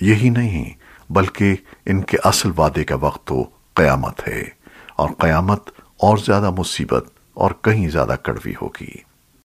یہی نہیں، بلکہ ان کے اصل وعدے کا وقت تو قیامت ہے اور قیامت اور زیادہ مصیبت اور کہیں زیادہ کڑوی ہوگی۔